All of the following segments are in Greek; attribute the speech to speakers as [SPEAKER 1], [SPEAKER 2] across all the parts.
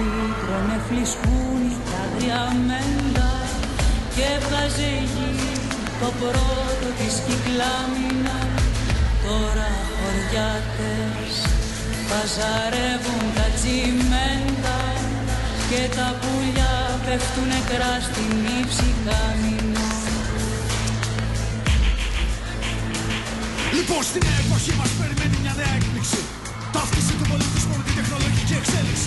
[SPEAKER 1] σπίτι τρώνε φλισκούνι τα άγρια μέντα και έβγαζε γη το πρώτο της κυκλάμινα τώρα χωριάτες παζαρεύουν τα τσιμέντα και τα πουλιά πέφτουν νεκρά στην ύψη καμινό.
[SPEAKER 2] Λοιπόν στην νέα εποχή μας περιμένει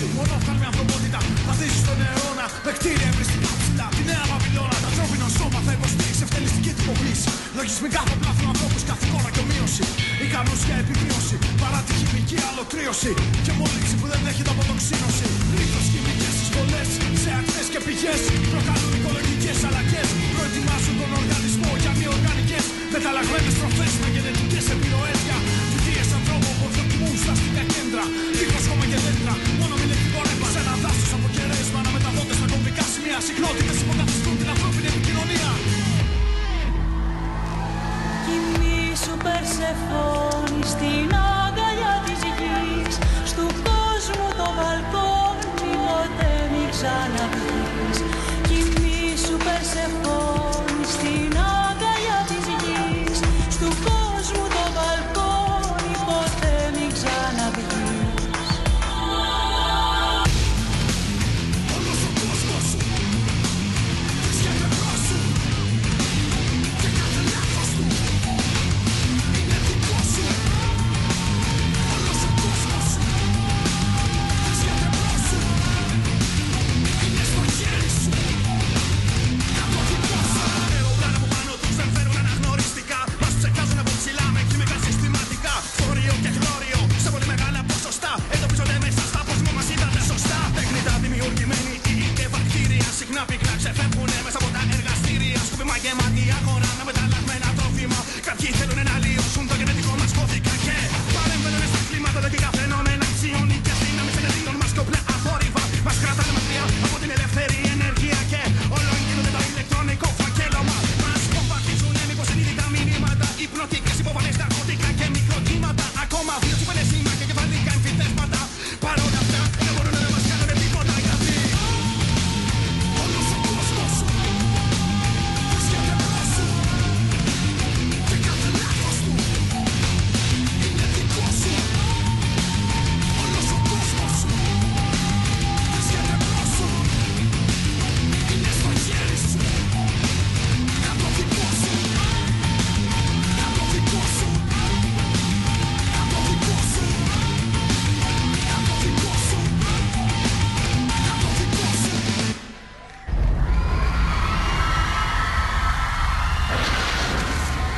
[SPEAKER 2] εξέλιξη. Μόνο η ανθρωπότητα θα δείξει στον αιώνα με κτίρια εμπριστικά ψηλά. Τη νέα Βαβυλώνα, το ανθρώπινο σώμα θα υποστήριξει ευτελιστική τυποποίηση. Λογισμικά θα πλάθουν ανθρώπους κάθε χώρα και ομοίωση. Ικανού για επιβίωση παρά τη χημική αλωτρίωση. Και μόλυνση που δεν δέχεται αποτοξίνωση. Λίθο χημικέ εισβολέ σε ακτές και πηγές. Προκαλούν οικολογικές αλλαγές. Προετοιμάζουν τον οργανισμό για μη οργανικές. Μεταλλαγμένες τροφές με γενετικές επιρροές για αστικά κέντρα. Δίχως χώμα και δέντρα. Μόνο με ηλεκτρικό ρεύμα. Σε ένα δάσος από κεραίσμα. Αναμεταδότε με κομβικά σημεία. Συχνότητε υποκαθιστούν την ανθρώπινη επικοινωνία.
[SPEAKER 1] Κοιμήσου Περσεφόνη στην Scotic again.